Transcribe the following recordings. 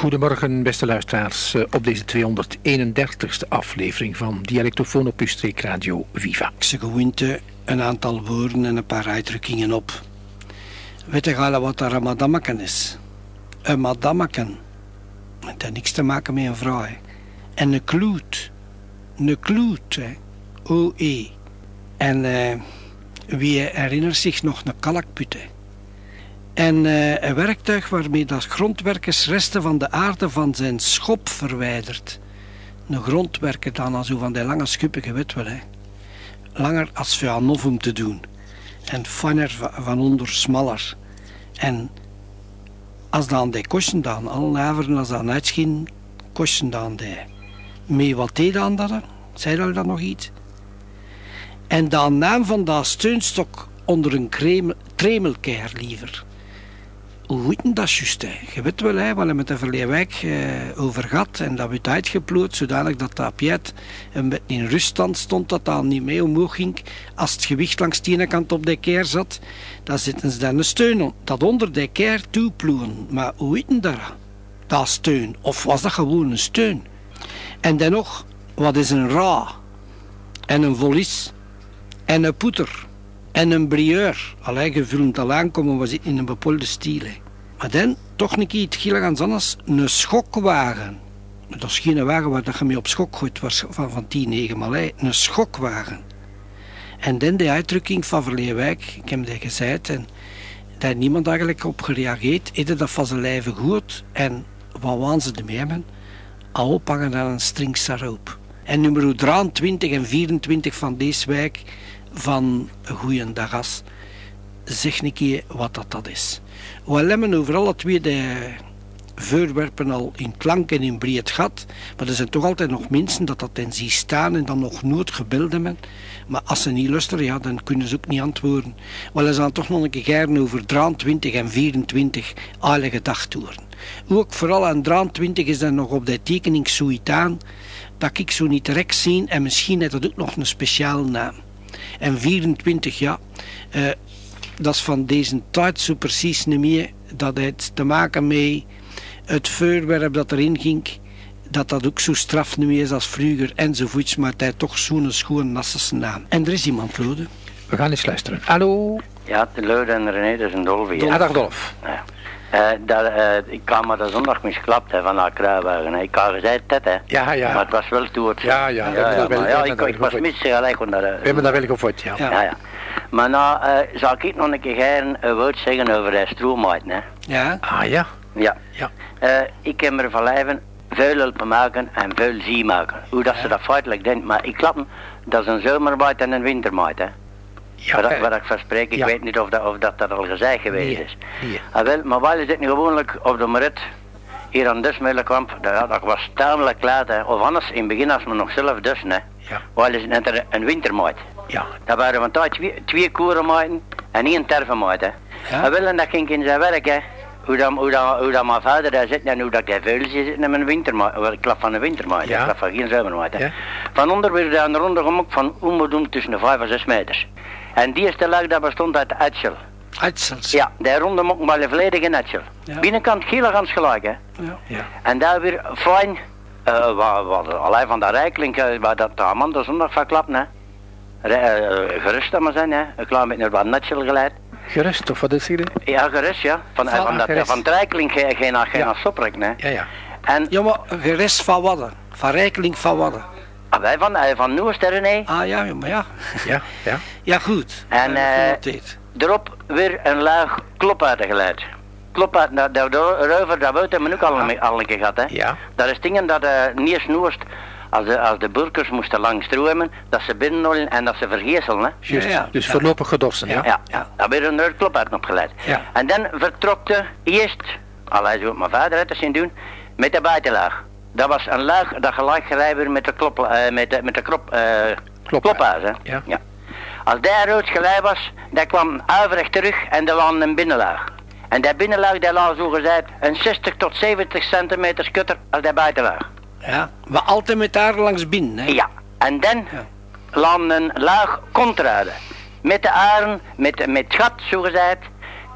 Goedemorgen, beste luisteraars, eh, op deze 231ste aflevering van Dialectofoon op uw streekradio Viva. Zeg gewoonte een aantal woorden en een paar uitdrukkingen op. Weet je wat een madammaken is? Een madammaken. Het heeft niks te maken met een vrouw. En een kloet. Een kloet. O-E. En eh, wie herinnert zich nog een kalkput? hè? En eh, een werktuig waarmee dat grondwerkers resten van de aarde van zijn schop verwijdert. Een grondwerker dan al zo van die lange schuppen, je weet wel hè. Langer als novum te doen. En fijner va- van onder smaller. En als dan die kosten dan, alle naveren als dan uitschien, kosten dan die. Mee wat deed dan dat? Zei dat dan nog iets? En dan naam van dat steunstok onder een kremel, tremelkeer liever. Hoe je dat juist? Je weet wel, hè, wat we met de Verleewijk eh, over gehad en dat werd uitgeploot zodanig dat dat Piet in ruststand stond, dat dat niet mee omhoog ging. Als het gewicht langs de ene kant op de keer zat, dan zitten ze daar een steun op, dat onder de keer toeploegen. Maar hoe je dat? Dat steun, of was dat gewoon een steun? En dan nog, wat is een ra? En een volis? En een poeter? En een brieur. Allee, je vult al aankomen, we zitten in een bepaalde stijl. Maar dan, toch een keer het gilligans anders, een schokwagen. Dat is geen wagen waar je mee op schok gooit was van, van 10, 9 maar hè. een schokwagen. En dan de uitdrukking van Verleewijk, ik heb dat gezegd, en daar niemand eigenlijk op gereageerd. Eten dat van zijn lijve goed en wat waan ze ermee hebben? Al ophangen aan een stringsaroop. En nummer 23 en 24 van deze wijk van Goeiendagas, zeg een keer wat dat, dat is. We hebben over alle twee de voorwerpen al in klank en in breed gat, maar er zijn toch altijd nog mensen dat dat in zien staan en dan nog nooit gebeld hebben. Maar als ze niet luisteren, ja, dan kunnen ze ook niet antwoorden. Wel, ze dan toch nog een keer over 23 en 24 alle gedacht worden. Ook vooral aan 23 is er nog op de tekening zoiets dat ik zo niet direct zie en misschien heeft dat ook nog een speciale naam. En 24, ja, eh, dat is van deze tijd zo precies niet meer. Dat heeft te maken met het voorwerp dat erin ging. Dat dat ook zo straf niet meer is als vroeger enzovoorts. Maar het heeft toch zo'n schoon nasse naam. En er is iemand, Lode. We gaan eens luisteren. Hallo, Ja, de Leude en René, dat is een dolf hier. ja, dag Dolf. Ja. Eh, dat, eh, ik kwam maar de zondag misklapt hè, van dat kruiwagen. hè. Ik had gezegd dat, hè. Ja, ja. Maar het was wel toe het. Ja, ja, ja, dat ja, ik, dat ik was mis gelijk. We hebben dat wel gevoerd, ja. Ja. ja, ja. Maar nou, eh zal ik nog een keer gaan een woord zeggen over de stroomheid, hè. Ja? Ah ja, Ja. ja. Eh, ik heb er van lijven veel hulpen maken en veel zie maken. Hoe dat ze dat feitelijk denkt. Maar ik klap hem, dat is een zomermaat en een wintermaat, hè. ja wat, eh, wat ik verspreek, ik ja. weet niet of dat, of dat, dat al gezegd geweest Nee, is. nee. Ah, wel, maar wij zitten gewoonlijk op de Merit, hier aan Dusmiddelkamp, dat, ja, dat was tamelijk laat, hè. of anders in het begin als we nog zelf dussen, hè. Ja. Wij zitten net een, een wintermaat. Ja. Dat waren van tijd twee, twee koerenmaten en één tervenmaat. Ja. Ah, wel, en dat ging in zijn werk, hè. Hoe dat, hoe, dat, hoe dat mijn vader daar zit en hoe dat hij vuil zit in een wintermaat. Wel, Ik klap van een wintermaat, Ja. ik klap van geen zomermaat. hè. Ja. Van onder werd aan de ronde gemokt van onbedoemd tussen de 5 en 6 meters. En die eerste laag dat bestond uit Etchel. Uitsels. Ja, die ronde mokken wel volledig in Etchel. Ja. Binnenkant gieligans gelijk, hè. Ja. ja. En daar weer fijn, eh wat, wat, alleen van dat rijklink, waar dat de Amanda zondag van klapt, hè. Eh, gerust dat maar zijn, hè. Een klein beetje naar wat Etchel geleid. Gerust, of wat is hier? Ja, gerust, ja. Van, eh, Van- van, dat, gerust. van het rijklink geen, geen, geen Ja. soprek, hè. Ja, ja. En Ja, maar gerest van Wadden. Van Rijkeling van Wadden. ah, wij van, eh, van Noorsterren, hè. Ah ja, ja, maar ja. Ja, ja. Ja, goed. En, Eh, eh, genoteerd. Erop weer een laag klopaarden geleid. Klopaarden, dat, dat, dat ruiver, dat buiten hebben we ook al, een- al een keer gehad, hè. Ja. Dat is dingen dat uh, niet snoerst, als de, als de burgers moesten langs stroemen, dat ze binnenrollen en dat ze vergeeselen, hè. Juist. Ja, ja. Dus Ja. voorlopig gedorsen, ja. Ja, ja. daar werd een neer klopaarden opgeleid. Ja. En dan vertrokte eerst, allee, zo mijn vader het te zien doen, met de buitenlaag. Dat was een laag dat gelijk gelijk werd met de, klop, eh, met de, met de krop, eh klophuis, hè. Ja. Als daar rood gelijk was, dan kwam averig terug en er lag een binnenlaag. En die binnenlaag, die lag zo gezegd een 60 tot 70 centimeter kutter als die buitenlaag. Ja. Maar altijd met daar langs binnen, hè. Ja, en dan Ja. een laag contrade. Met de aren, met, met het gat zo gezegd,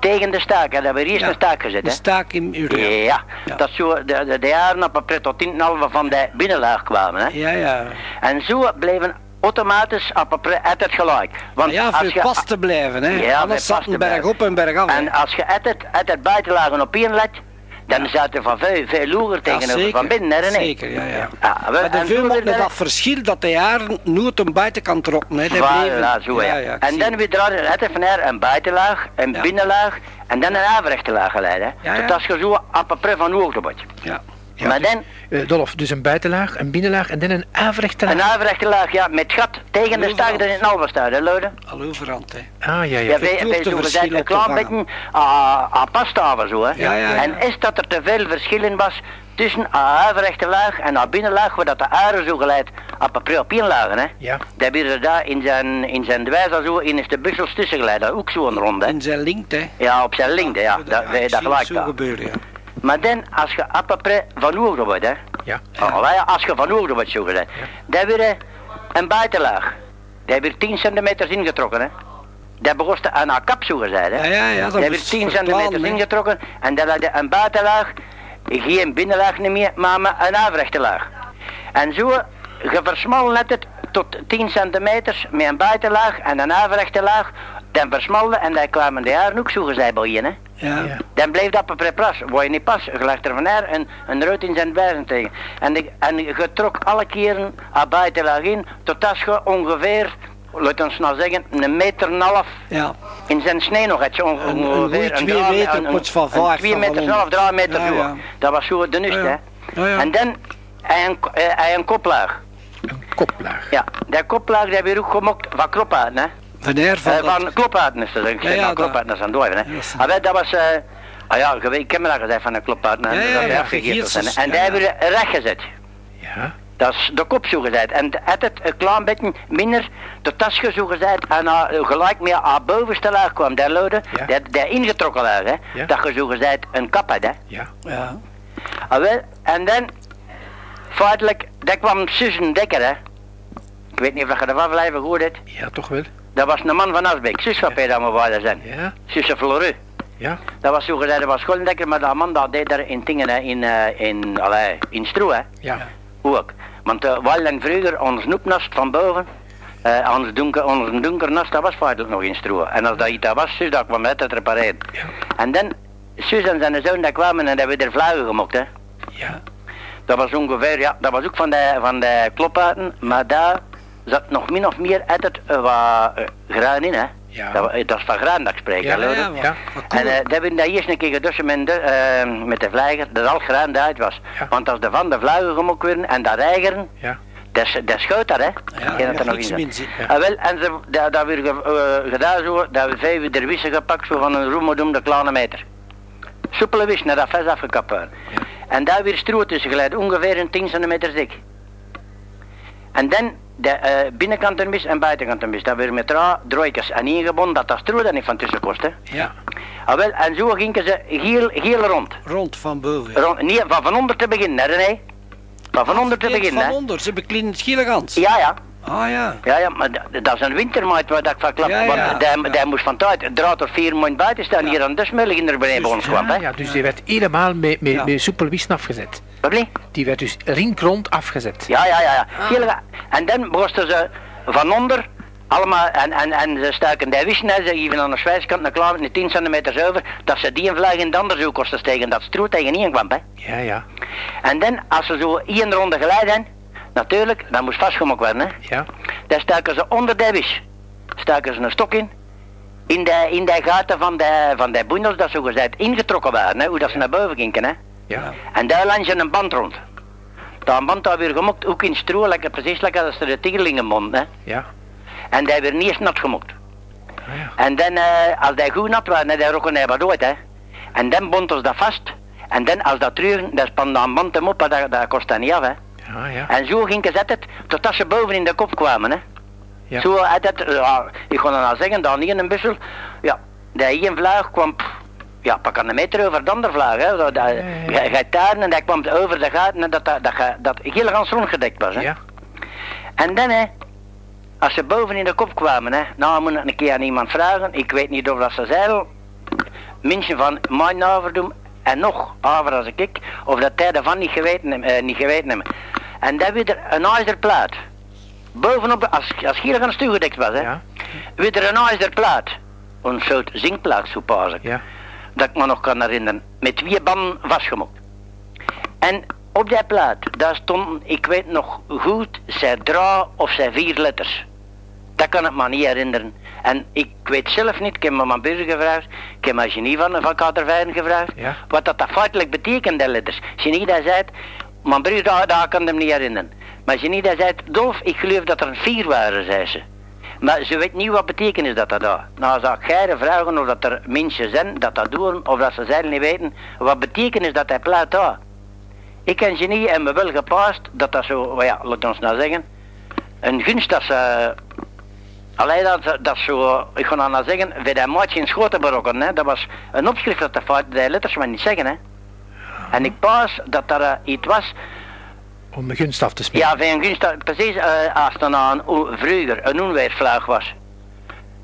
tegen de staak. Daar hebben we eerst Ja. een staak gezet. Hè? staak in rail. Ja, Ja. dat zo de, de, de op een pret tot in halve van de binnenlaag kwamen. Hè? Ja, ja. En zo bleven automatisch op een pret uit het gelijk. Want ja, als voor je, pas te blijven, hè. Ja, Anders zat een berg op en berg af. En als je uit het, uit het buitenlagen op één let, dan zat er van veel, veel Ja, tegenover van binnen, hè René? Zeker, ja, ja. Ja, maar de veel met dat verschil dat de jaren nooit een buitenkant trokken, hè. Voilà, zo ja. ik en dan weer draai het van haar een buitenlaag, een Ja. binnenlaag en dan een averechte laag geleid. Hè. Ja, ja. Als je zo een van hoogte wordt. Ja. Ja, maar dus, dan eh, Dolf, dus een buitenlaag, een binnenlaag en dan een averechte een laag. averechte laag, ja, met gat tegen de dat in het hè, Luiden? Al overhand, hè. Ah, ja, ja. Ja, wij, verschillen een klein beetje aan aan pasthaven zo, hè. Ja, ja, ja. En is dat er te veel verschil in was tussen een averechte laag en een binnenlaag, waar dat de aarde zo geleid op een lagen, hè. Ja. Dat hebben ze daar in zijn, in zijn dwijs al zo, in is de bussels tussen geleid, dat ook zo'n ronde, hè. In zijn linkt, hè. Ja, op zijn lengte, ja. Dat, dat, dat het gelijk zo daar. gebeuren, ja. Maar dan, als je appapre van hoogte wordt, hè. Ja. Oh, ja, als je van hoogte wordt, zo gezegd. Dan weer een buitenlaag. Die weer 10 centimeter ingetrokken, hè. Dat begon te aan haar kap, zo gezegd, hè. Ja, ja, ja, dat Die weer moest 10 verplannen, centimeter hè. ingetrokken. En dan had je een buitenlaag, geen binnenlaag niet meer, maar maar een averechte laag. En zo, je versmalde het tot 10 centimeter met een buitenlaag en een averechte laag. Dan versmalde en dan kwamen de jaren ook zo gezegd bij je, hè. Ja. Ja. Dan bleef dat op een plas. Word je niet pas, je legt er van haar een, een ruit in zijn wijzen tegen. En, de, en je trok alle keren aan buitenlaag in, tot als je ongeveer, laat ons nou zeggen, een meter en een half Ja. in zijn snee nog had je onge- Een- een ongeveer goeie twee draai- meter een- van een vaart Twee meter onder. zelf, drie meter Ja. Dat was zo de nust, Ja, ja. hè. Ja, ja. En dan, hij een, eh, hij een koplaag. Een koplaag. Ja, die koplaag die hebben we ook gemokt van klopaten, hè. Van her van Eh, dat- van klopaten is dat, ik Ja, zeg ja, nou dat- klopaten is aan het dooien, hè. Ja, dat is- Ah, wel, dat was, eh, ah ja, ik heb me dat gezegd van een klopaten, hè, Ja, ja, dat ja, afgegeven En ze, die hebben we recht gezet. Ja. Dat is de kop zo gezegd. En het het een klein beetje minder, de tasje zo gezegd, en uh, gelijk meer aan bovenste laag kwam, daar lode, Ja. dat, dat ingetrokken laag, hè. Ja. Dat je zo gezegd een kap had, hè. Ja. Ja. Ah, wel, en dan, feitelijk, dat kwam Susan Dekker, hè. Ik weet niet of je ervan blijven gehoord hebt. Ja, toch wel. Dat was een man van Asbeek, zus van Peter Ammerwaarder zijn. Ja. Floreux. Ja. Dat was zo gezegd, dat was schooldekker, maar dat man dat deed daar in dingen, hè, in, eh, in, allee, in Stroe, hè. Ja. Ook. Want uh, wel en vroeger, ons snoepnast van boven, eh ons, donker, ons donker nast, dat was feitelijk nog in Stroe. En als dat iets dat was, zus, dat kwam uit het repareren. Ja. En dan, zus en zijn zoon, dat kwamen en hebben we er vlaggen gemokt, hè. Ja. Dat was ongeveer, ja, dat was ook van de, van de klopuiten, maar daar zat nog min of meer uit het eh, wat eh, graan in, hè. Ja. Dat, dat is van graan dat ik spreek, Ja, En cool. eh dat hebben we dat eerst een keer gedussen met, de, eh, met de vlijger, dat al graan eruit was. Want als de van de vluigen gemokt werden en dat reigeren, Ja. dat, dat daar, hè? Ja, dat er nog in zit. Ja. Ah, wel, en ze, dat, dat weer ge- gedaan zo, dat we vijf der wissen gepakt, zo van een roemodom de kleine meter. Soepele wis, naar dat ves afgekapt. En daar weer stroe tussen geleid, ongeveer een 10 centimeter dik. En dan de eh, binnenkant een mis en buitenkant een mis. Dat weer met ra, drooitjes en ingebonden, dat dat stroe dan niet van tussen kost, hè. Ja. Ah, wel, en zo gingen ze heel, heel rond. Rond van boven. rond nee, van van onder te beginnen, hè, René? Van van onder te beginnen, Van hè? onder, ze beklinen het gielegans. Ja, ja. Ah ja. Ja, ja, maar dat, is een wintermaat waar dat ik van klap. Ja, ja, want die, moest van tijd drie tot vier maanden buiten staan hier aan de smullig in de beneden bij ons kwam, hè? Ja, ja, dus die werd helemaal met, wisten afgezet. Wat? Die werd dus rinkrond afgezet. Ja, ja, ja. ja. Ah. En dan moesten ze van onder allemaal, en, en, en ze stuiken die wisten, ze geven aan de zwijskant een klaar met 10 centimeter over, dat ze die een vlag in de andere zo kosten steken, dat stroe tegen één kwam, hè? Ja, ja. En dan, als ze zo één ronde geleid hebben, natuurlijk, dat moest vastgemokt worden, hè? Ja. Dan stuiken ze onder de wis. Stuiken ze een stok in. In de, in de gaten van de, van de boendels dat zo gezegd ingetrokken waren, hè, hoe dat ze naar boven gingen. Hè. Ja. En daar langs je een band rond. Dat band daar weer gemokt, ook in stro, lekker, precies lekker als de tiegerlingenmond. Hè. Ja. En die weer niet eens nat gemokt. Ah, ja. En dan, eh, als die goed nat waren, dan rokken hij wat uit. Hè. En dan bond ons dat vast. En dan, als dat terug, dan span een band hem op, dat, dat kost dat niet af. Hè. Ja, ja. En zo ging ze het, totdat ze boven in de kop kwamen. Hè. Ja. Zo uit het, ja, ik kon dan al zeggen, dan hier een bussel, ja, die één vlaag kwam, pff, ja, pak een meter over de andere vlaag, hè. Dat, dat, ja, daar en dat kwam over de gaten en dat, dat, dat, dat, dat heel gans rondgedekt was, hè. Ja. En dan, hè, als ze boven in de kop kwamen, hè, nou moet ik een keer aan iemand vragen, ik weet niet of dat ze zeiden, mensen van mijn over doen en nog over als ik, of dat hij daarvan niet geweten, eh, niet geweten hebben. En dan weer een ijzerplaat. Bovenop, als, als hier gaan stuurgedekt was, hè, Ja. weer een ijzerplaat. Een soort zinkplaat, zo pas ik. Ja. Dat ik me nog kan herinneren. Met twee banden vastgemokt. En op die plaat, daar stond, ik weet nog goed, zij drie of zij vier letters. Dat kan ik me niet herinneren. En ik weet zelf niet, ik heb me mijn buur gevraagd, ik heb mijn genie van, van gevraagd, Ja. wat dat, dat feitelijk betekent, die letters. Genie, dat zei, mijn broer, daar, daar kan hem niet herinneren. Maar genie, dat zei, Dolf, ik geloof dat er een vier waren, zei ze. Maar ze weet niet wat betekenis dat dat daar. Nou zou ik vragen of dat er mensen zijn dat dat doen, of dat ze zelf niet weten, wat betekenis dat hij plaat daar. Ik ken genie en me wel gepast dat dat zo, ja, laat ons nou zeggen, een gunst dat ze... Alleen dat, dat zo, ik ga nou nou zeggen, bij dat maatje in schoten berokken, hè, dat was een opschrift dat de fout, die letters maar niet zeggen, hè. En ik pas dat er eh, iets was, Om de gunst af te spelen. ja, een gunst, precies eh, als een, o- vroeger een onweersvlaag was.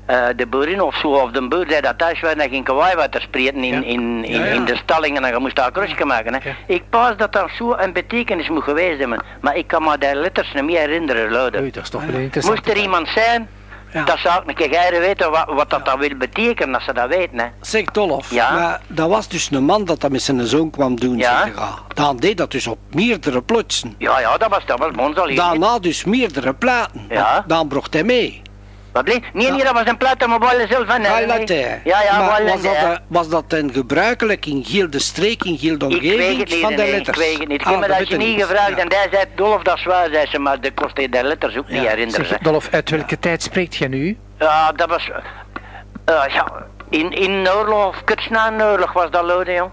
Eh, de boerin of zo, of de boer zei dat thuis werd, dan ging kawaii wat te spreken in, Ja. in, in, Ja, in de stallingen en je moest daar krusje maken. Hè. Ik pas dat dat zo een betekenis moet geweest hebben, maar ik kan me die letters niet meer herinneren, luiden. Interessant. Moest er iemand zijn, Ja. dat zou ik een keer weten wat, wat dat dan wil betekenen, als ze dat weten. Hè. Zeg Dolf, Ja? maar dat was dus een man dat dat met zijn zoon kwam doen, Ja. zeg. Dan deed dat dus op meerdere plotsen. Ja, ja, dat was, dat was bij ons al hier. Daarna dus meerdere platen. Ja. Dan bracht hij mee. Wat bleef? Nee, nee, dat was een plaat, maar we zelf van. Ja, ja, maar was dat, was dat dan gebruikelijk in heel de streek, in heel de Ik weet omgeving het niet, van de nee, letters? ik weet het niet. Ik Ah, heb me dat je niet gevraagd Ja. en hij zei, Dolf, dat is waar, zei ze, maar de kost de letters ook niet herinneren. Zeg. Dolf, uit welke tijd spreekt jij nu? Ja, dat was, eh, ja, in, in oorlog, of kurz na een oorlog was dat lode, jong.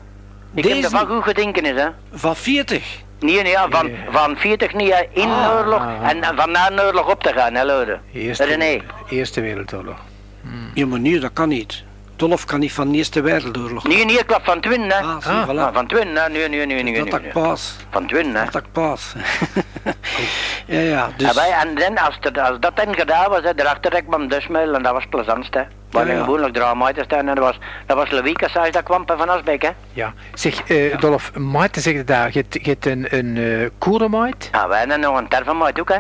Ik heb Deze- ervan goed gedenken, is, hè. Van 40. Nee, nee, ja, van, van 40 niet, hè, in Ah. oorlog en eh, van na een oorlog op te gaan, hè, lode. Eerste, René. Eerste Wereldoorlog. Ja, maar nee, dat kan niet. Dolf kan niet van de Eerste Wereldoorlog. Nee, nee, ik was van Twin, hè. Ah, zie, Ah. voilà. Ah, van Twin, hè. Nee, nee, nee, nee, dat nee, ik nee. pas. Van Twin, hè. Dat ik pas. ja, ja, dus... En, wij, en dan, als, dat dan gedaan was, hè, daarachter rek me dusmeel en dat was het plezantste. We hadden ja. gewoonlijk drama te staan en dat was, dat was Louis zei dat kwam van Asbeek, hè. Ja. Zeg, eh Dolf, Maarten zegt daar, je hebt- je hebt een, een uh, koerenmaat. Ja, wij hebben nog een tervenmaat ook, hè.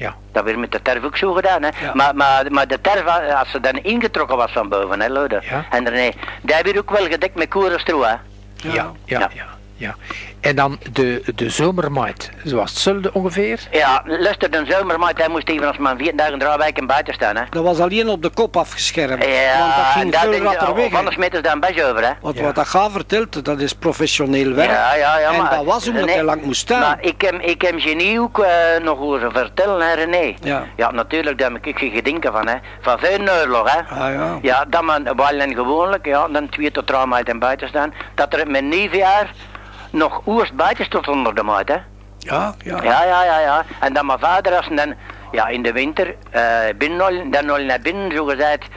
Ja. Dat werd met de terf ook zo gedaan, hè. Ja. Maar, maar, maar de terf, eh, als ze dan ingetrokken was van boven, hè, Lode. Ja. En nee, die werd ook wel gedekt met koerenstro, hè. Ja, ja, ja. Ja. ja, En dan de, de zomermaat, zoals hetzelfde ongeveer. Ja, luister, de zomermaat, hij moest even als maar vier dagen drie weken buiten staan, hè. Dat was alleen op de kop afgeschermd. want dat Ja, en ging dat veel ratter weg. anders meten ze daar een beetje over, hè. Want Ja. wat dat gaat vertelt, dat is professioneel werk. Ja, ja, ja, en maar... dat was omdat René, hij lang moest staan. Maar ik heb, ik heb genie ook eh, nog horen vertellen, hè, René. Ja. Ja, natuurlijk, daar heb ik geen gedenken van, hè. Van veel oorlog, hè. Ah ja. Ja, dat men wel en gewoonlijk, ja, dan twee tot drie maanden buiten staan, dat er met jaar nog oerst buiten stond onder de maat, hè. Ja, ja. Ja, ja, ja, ja. En dan mijn vader, als dan, ja, in de winter, eh binnen dan al naar binnen, zo gezegd,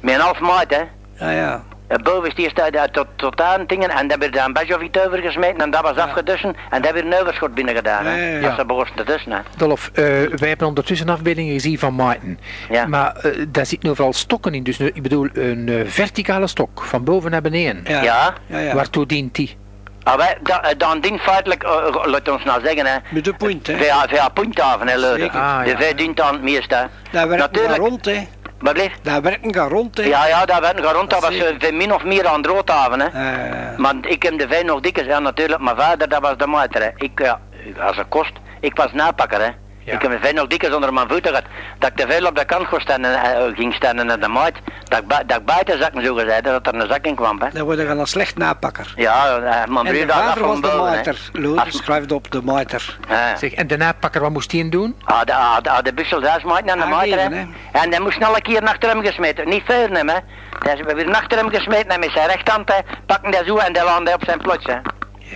met een half maat, hè. Ja, ja. Eh, Boven is die uit tot, tot aan dingen en dan werd daar of iets over gesmeten en dat was afgedussen en daar werd een overschot binnen gedaan. Hè. Ja, ja, ja. Dat begonnen te dussen. Hè. Dolf, eh, wij hebben ondertussen afbeeldingen gezien van Maarten. Ja. Maar eh, daar zitten overal stokken in. Dus ik bedoel, een eh, verticale stok, van boven naar beneden. Ja. Ja. ja, ja. Waartoe dient die? Ah, wij, da, eh, dan dient feitelijk, eh, laat ons nou zeggen, hè. Met de punt, hè. Via, via punthaven, hè. Zeker. Ah, de ja. vijf dient aan het meeste. hè. Daar werken rond, hè. Wat bleef? Daar werken we rond, hè. Ja, ja, daar werden we rond, dat Dat was veel min of meer aan het roodhaven, hè. Eh, Maar ik heb de vijf nog dikker, ja natuurlijk, mijn vader dat was de maiter, hè. Ik, ja, als een kost, ik was napakker, hè. Ja. Ik heb nog dikker onder mijn voeten gehad, dat ik te veel op de kant ging staan en, eh, ging staan en de maat, dat ik, dat ik buiten zakken zo gezegd, dat er een zak in kwam, hè. dan worden we een slecht napakker. Ja, eh, mijn En broer de dat was de maiter. Schrijft op de maiter. Ja. Zeg, en de napakker, wat moest hij doen? Ah, de, ah, de, ah, de busselduis maakt naar de maiter, hè. Aangeven, En hij moest snel een keer achter hem gesmeten, niet veel nemen, hè. Hij is weer achter hem gesmeten en met zijn rechthand, hè, pakken dat zo en dan landde op zijn plots, hè.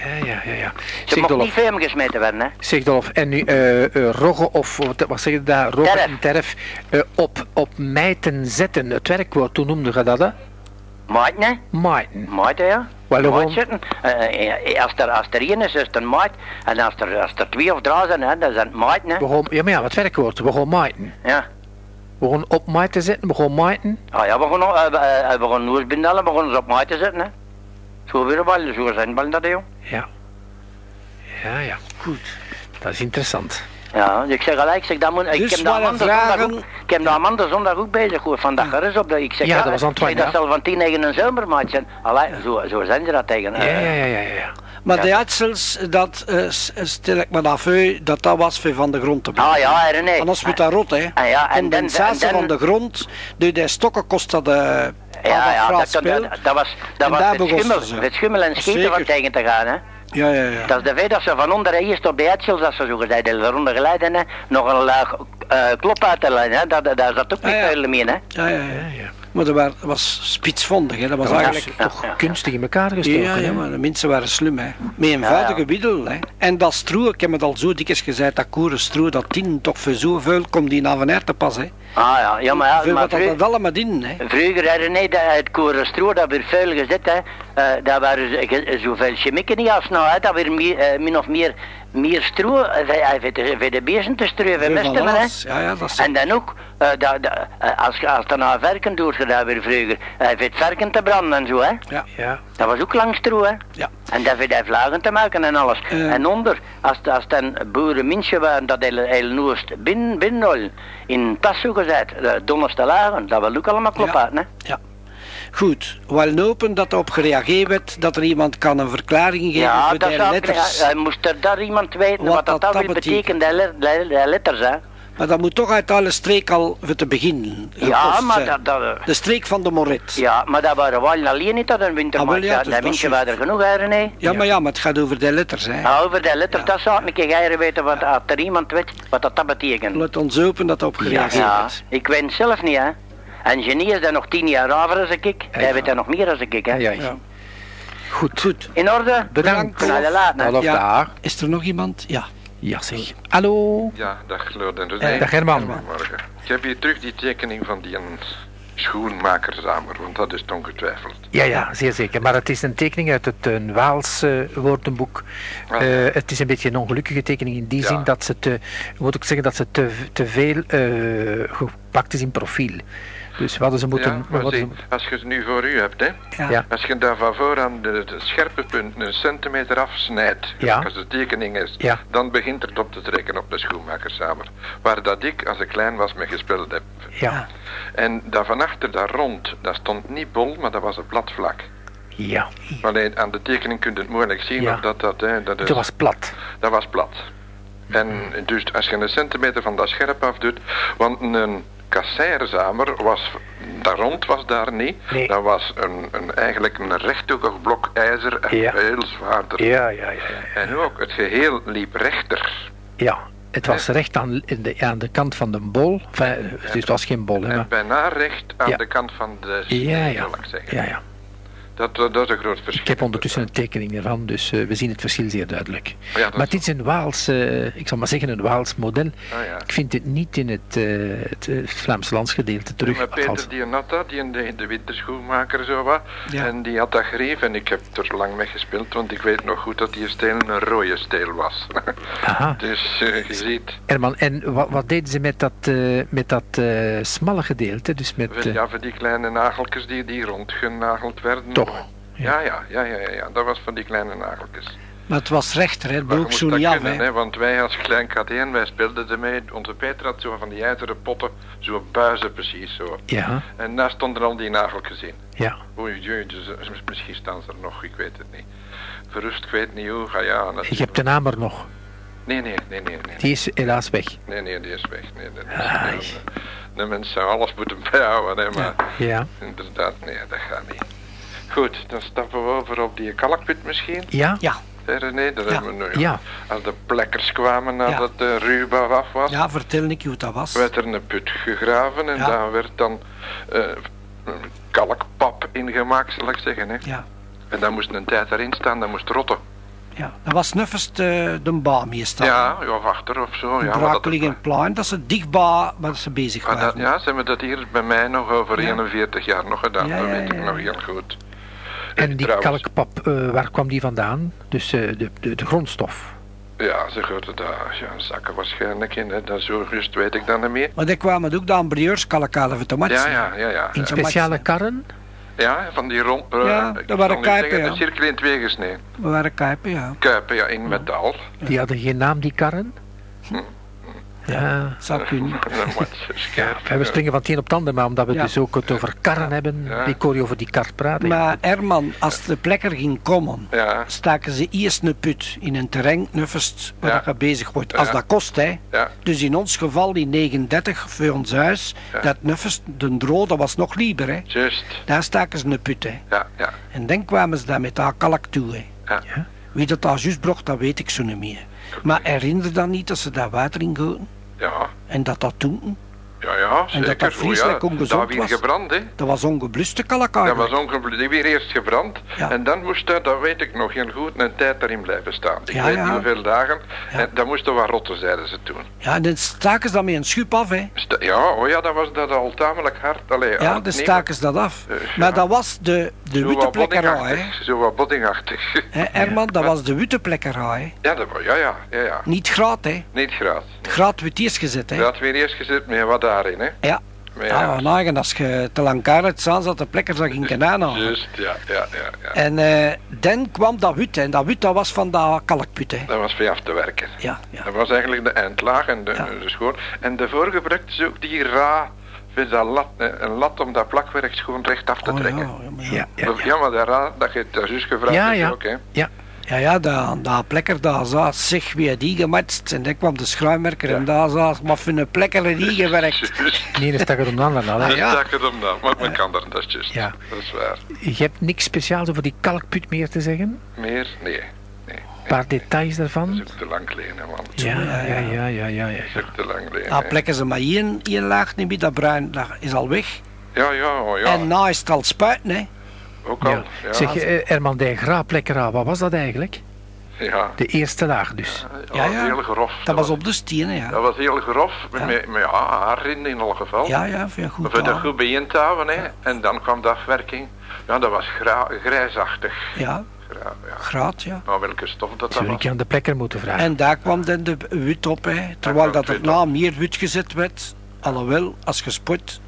Ja, ja, ja, ja. Ze mocht niet veel gesmeten worden, hè. zeg Dolf, en nu eh eh, rogge of wat, wat zeg je daar? Rogge Terf. en terf eh, op, op mijten zetten. Het werkwoord, hoe noemde je dat? Hè? Maat, nee? Maaiten. Maat, ja. Wel, zitten. Eh, als, er, als er één is, is het een maat. En als er, als er twee of drie zijn, hè, dan zijn het maat, hè. Waarom, ja, maar ja, het werkwoord, waarom maaiten? Ja. Begon op mij te zitten, begon maaien. Ah ja, we gaan, uh, uh, we gaan noers binnenhalen, we gaan ze op mij te zetten, hè. Zo weer een bal, zo zijn ballen dat, jong. Ja. Ja, ja. Goed. Dat is interessant. Ja, ik zeg gelijk, ik zeg, dat moet, ik Dus heb daar vragen- ook, ik heb daar maandag zondag ook bezig gehoord, vandaag er is op, dat ik zeg, Ja, dat was Antoine, zeg, dat ja. zal van tien tegen een zomermatch zijn. Allee, zo, zo zijn ze dat tegen. Ja, eh, ja, ja, ja, ja. Maar Ja. de uitsels, dat eh, s- stel ik me dat voor, dat dat was voor van de grond te brengen. Ah ja, René. Anders moet dat rot, hè. Ah ja, en dan- Condensatie en van de grond, door die stokken kost dat... eh Ja, ja, dat, dat, dat was, dat En was het schimmel, het schimmel en schieten van Zeker. tegen te gaan, hè. Ja, ja, ja. Dat is de feit dat ze van onder eerst op de uitsels, als ze zo gezegd eronder geleiden, hè, nog een laag eh, klop uit te leiden, hè. Dat, dat, daar zat ook niet Ah, ja. meer, hè. Ja, ja, ja. ja, ja. Maar dat wa- was spitsvondig, hè. Dat was Dat eigenlijk... toch ja. kunstig in elkaar gestoken. Ja, maar de mensen waren slim, hè. Met eenvoudige middel, hè. En dat stroe, ik heb het al zo dikwijls gezegd, dat koeren stroe, dat tien toch voor zoveel komt die naar van te pas, hè. Ah ja, ja maar, ja, Veel maar dat allemaal in, hè. Vroeger hadden nee, dat, het korenstro, dat werd vuil gezet, hè. Eh, dat waren zoveel chemieken niet als nou, hè. Dat werd meer, eh, min of meer, meer stro, voor, voor de, de beesten te Veel van mesten, hè. Ja, ja, dat is... En dan ook, eh, dat, dat, eh, als, als er naar verken doorgedaan werd vroeger, eh, voor het verken te branden en zo, hè. Ja, Ja. Dat was ook lang stro, hè. ja. En dat voor die vlagen te maken en alles. Eh. en onder, als, als het een boerenmensje waren dat heel, heel noest binnen, binnen in Tasso gezet, de donderste lagen, dat wil ook allemaal kloppen, Ja. hè. Ja. Goed, wel open dat er op gereageerd werd dat er iemand kan een verklaring geven Ja, voor dat ik, letters. hij moest er daar iemand weten Wat wat, dat dat, weer betekent. de, le- de- de letters, hè. Maar dat moet toch uit alle streek al te beginnen. Ja, gekost maar zijn. dat, dat, eh, De streek van de Moret. ja, maar dat waren wel alleen niet dat een Ah, wintermatch. wel, ja, ja, dus dat windje is waren er genoeg, hè, René. Ja, maar ja, maar het gaat over de letters, hè. Nou, over de letters, dat zou ik een keer weten wat, als er iemand weet wat dat, dat betekent. Laat ons open dat er op gereageerd Ja, ik weet het zelf niet, hè. En genie is dan nog tien jaar ouder als ik. Hij weet er nog meer als ik, hè. Ja, ja. Ja. Goed. Goed. In orde? Bedankt. Hallo Ja. daar. Is er nog iemand? Ja. Ja, zeg. Hallo. Ja, dag Lord en Eh, René. dag Herman. Goedemorgen. Ik heb hier terug die tekening van die een schoenmakersamer, want dat is het ongetwijfeld. Ja, ja, zeer zeker. Maar het is een tekening uit het een Waals eh, woordenboek. Ah. Eh, het is een beetje een ongelukkige tekening in die Ja. zin dat ze te, moet ik zeggen, dat ze te, te veel eh, gepakt is in profiel. Dus hadden ze moeten... ja, zie, ze- als je het nu voor u hebt, hè, Ja. Als je daar van vooraan de, de scherpe punten een centimeter afsnijdt, Ja. als de tekening is, Ja. dan begint het op te trekken op de schoenmakersamer. Waar dat ik, als ik klein was, mee gespeeld heb. ja, En daar van achter, daar rond, dat stond niet bol, maar dat was een plat vlak. ja. Alleen aan de tekening kun je het moeilijk zien, Ja. of dat dat... Hè, dat is, Het was plat. Dat was plat. En dus als je een centimeter van dat scherp af doet, want een kasseirzamer was, daar rond was daar niet. Nee. Dat was een, een, eigenlijk een rechthoekig blok ijzer en Ja. veel zwaarder. Ja, ja, ja. ja. En ook, het geheel liep rechter. Ja, het was recht aan, de, aan de kant van de bol. Enfin, dus het was geen bol, hè. Maar, bijna recht aan de kant van de ja. zal ik zeggen. ja, ja. Dat, dat, is een groot verschil. Ik heb ondertussen een tekening ervan, dus eh, we zien het verschil zeer duidelijk. Ja, dat maar dit is een Waals, eh, ik zal maar zeggen een Waals model. Ah, ja. Ik vind het niet in het, eh, het, Vlaamse landsgedeelte terug. Maar althans. Peter die had dat, die de, de witte schoenmaker zo wat. Ja. En die had dat greef en ik heb er lang mee gespeeld, want ik weet nog goed dat die steel een rode steel was. Aha. dus je ziet, Herman, en wat, wat deden ze met dat, met dat smalle gedeelte? Dus met, ja, voor die kleine nageltjes die, die rondgenageld werden. Toch? Ja, ja, ja, ja, ja, ja, dat was van die kleine nageltjes. Maar het was rechter, hè. Moet zo niet af, hè. want wij als klein KTN, wij speelden ermee. Onze Peter had zo van die ijzeren potten, zo buizen precies zo. ja, En daar stonden al die nageltjes in. ja. Oei, misschien staan ze er nog, ik weet het niet. Verrust, ik weet niet hoe, ga ja. Je hebt de naam er nog. Nee, nee, nee, nee, nee. Die is helaas weg. Nee, nee, die is weg. Nee, dat is, de, de mensen zou alles moeten bijhouden, hè, maar Ja. inderdaad, nee, dat gaat niet. Goed, dan stappen we over op die kalkput misschien. Ja? Ja. René, daar Ja. hebben we nu. Ja. Als de plekkers kwamen nadat Ja. de ruwbouw af was, Ja, vertel ik hoe dat was. werd er een put gegraven en Ja. daar werd dan eh, een kalkpap ingemaakt, zal ik zeggen. Hè. Ja. En dan moest een tijd erin staan, dat moest rotten. Ja, dat was nuffest uh, de baan meestal. Ja, ja, of achter of zo. Ja, maar dat, Brakeling en plein, dat ze dichtbij waar ze bezig maar waren. dat, ja, ze hebben dat hier bij mij nog over Ja. 41 jaar nog gedaan, Ja, dat ja, weet ik ja, nog ja. heel goed. En die trouwens- kalkpap, eh, waar kwam die vandaan? Dus eh, de, de, de grondstof. Ja, ze gooiden daar ja, zakken waarschijnlijk in. Hè. Dat zo juist weet ik dan niet meer. Maar die kwamen ook de ambrieurs kalakalen voor te matchen. Ja, ja, ja, ja. In Ja, speciale karren? ja van die rond... eh, Ja, dat waren kuipen, zeggen, ja. Cirkel in twee gesneden. We waren kuipen, ja. Kuipen, ja, in metaal. Die hadden geen naam, die karren? Ja. Zou kunnen. Scherp. We springen van het een op het ander, maar omdat we Ja. dus ook het over karren hebben, Ja. ik hoor je over die kar praten. Maar Herman, als de plekker ging komen, Ja, staken ze eerst een put in een terrein, nuffest, waar Ja. je bezig wordt. Als Ja. dat kost, hè. ja, Dus in ons geval, in 39, voor ons huis, Ja. dat nuffest, de dro, dat was nog liever, hè. juist. Daar staken ze een put, hè. Ja, ja, En dan kwamen ze daar met haar kalk toe, hè. ja. Ja. Wie dat daar juist bracht, dat weet ik zo niet meer. Maar herinner dan niet dat ze daar water in? Ja, En dat dat toen, ja, ja, zeker. dat dat Oh, vreselijk ja. ongezond Dat was. gebrand, hè. dat was ongebluste kalk Dat was die weer eerst gebrand. Ja. En dan moest dat, dat weet ik nog heel goed, een tijd erin blijven staan. Ik Ja, weet niet hoeveel dagen. En dat moest er wat rotten, zeiden ze toen. Ja, en dan staken ze dat met een schup af, hè. Sta- Ja, oh ja, dat was dat al tamelijk hard. Allee, Ja, dan staken ze dat af. Eh, Maar dat was de, de zo witte wat plekkerij, hè. Zo wat boddingachtig. Hè, Herman, dat was de witte plekkerij, hè. Ja, dat, was- ja, ja, ja, ja. Niet graat, hè. Niet graad. Graat werd eerst gezet, hè. Dat weer eerst gezet met wat daarin, hè. Ja. Maar Ja, maar nagen, als je te lang kaart staan, zat de plekker dat ging aanhalen. juist, ja, ja, ja, ja. En eh, dan kwam dat wit, hè. En dat wit, dat was van dat kalkput, hè. Dat was voor af te werken. Ja, ja. Dat was eigenlijk de eindlaag en de, Ja. de schoon. En daarvoor gebruikte ze ook die ra, dus dat lat, een lat om dat plakwerk schoon recht af te Oh, trekken. ja, maar ja. Ja, ja, maar dat ra, dat je dat juist gevraagd ja. ook, hè. ja. Ja, ja, dat, dat plekker daar zat zich weer die gematst. En dan kwam de schuimwerker en daar zat maar voor een plekker die gewerkt. De ene stak het om al. hè. Dat ja. stak het om dat, maar men kan dat is juist. Ja. Dat is waar. Je hebt niks speciaals over die kalkput meer te zeggen? Meer? Nee. Nee. Een paar details Dat is daarvan? ook te lang geleden, man. Ja, ja, ja, ja, ja, ja. ja. Dat is ook te lang geleden. Daar hè. plekken ze maar één, één laag niet meer, dat bruin dat is al weg. Ja, ja, oh, ja. En na is het al spuiten, hè. Ook al. Ja. Ja. Zeg, eh, Herman, die graapplekkera, wat was dat eigenlijk? ja. De eerste laag dus. Ja, Ja, ja. heel grof. Dat was op de stenen, Dat ja. was heel grof, met, Ja. met, met ja, haar in in elk geval. Ja, ja, veel goed. Voor dat goed bijeen te houden, hè. En dan kwam de afwerking. Ja, dat was grijsachtig. Ja, Gra- ja. graad, ja. Maar welke stof dat, dat Zou was? ik aan de plekker moeten vragen? En daar kwam dan de wit op, hè. Terwijl dat er op. na meer wit gezet werd. Alhoewel, als je sport,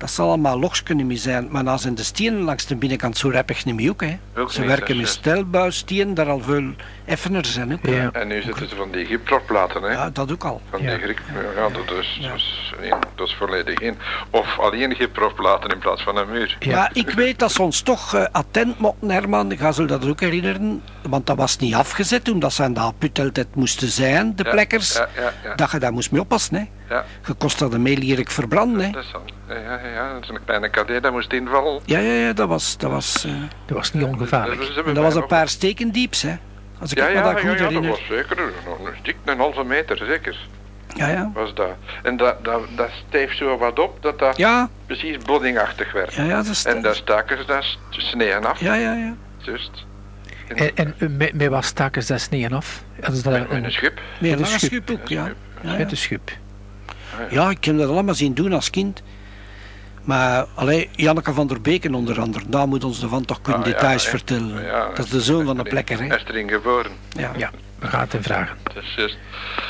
dat zal allemaal logs kunnen meer zijn. Maar dan zijn de stenen langs de binnenkant zo reppig niet meer ook, hè. Ook Ze niet, werken met is stelbuisstenen, daar al veel effener zijn ook. Ja. En nu zitten ze van die gyproplaten, hè. Ja, dat ook al. Van Ja. die Griek, ja, dat is, Ja. dat, is, één, dat is volledig in. Of alleen gyproplaten in plaats van een muur. Ja. Maar ik weet dat ze ons toch eh, attent mochten, Herman. Ik ga ze dat ook herinneren. Want dat was niet afgezet toen dat ze aan de put altijd moesten zijn, de Ja, plekkers. Ja, ja, ja. Dat je daar moest mee oppassen, hè. Ja. Je kost dat een meelierig verbranden, hè. Dat is dan. Ja, ja, ja, dat is een kleine cadet, dat moest invallen. Ja, ja, ja, dat was... Dat was, eh, Dat was niet ongevaarlijk. bij en dat was een nog. paar steken dieps, hè. Als ik Ja, me ja, dat ja, goed ja, dat herinner. was zeker nog een stuk, een halve meter zeker. Ja, ja. Was dat. En dat, dat, dat steef zo wat op dat dat Ja, precies boddingachtig werd. ja, ja, dat is... En daar staken ze dat sneeën af, Ja, ja, ja. juist. En, En, en eh, met, met wat staken ze dat sneeën af? Dat met, met een schip. Met een schub ook, ja. Ja, ja. Met een schub. Ja, ik heb dat allemaal zien doen als kind. Maar, allee, Janneke van der Beken onder andere, daar moet ons ervan toch kunnen Ah, details vertellen. Ja, dat is de zoon van de plekker, hè. Hij is erin geboren. Ja, Ja, we gaan het hem vragen.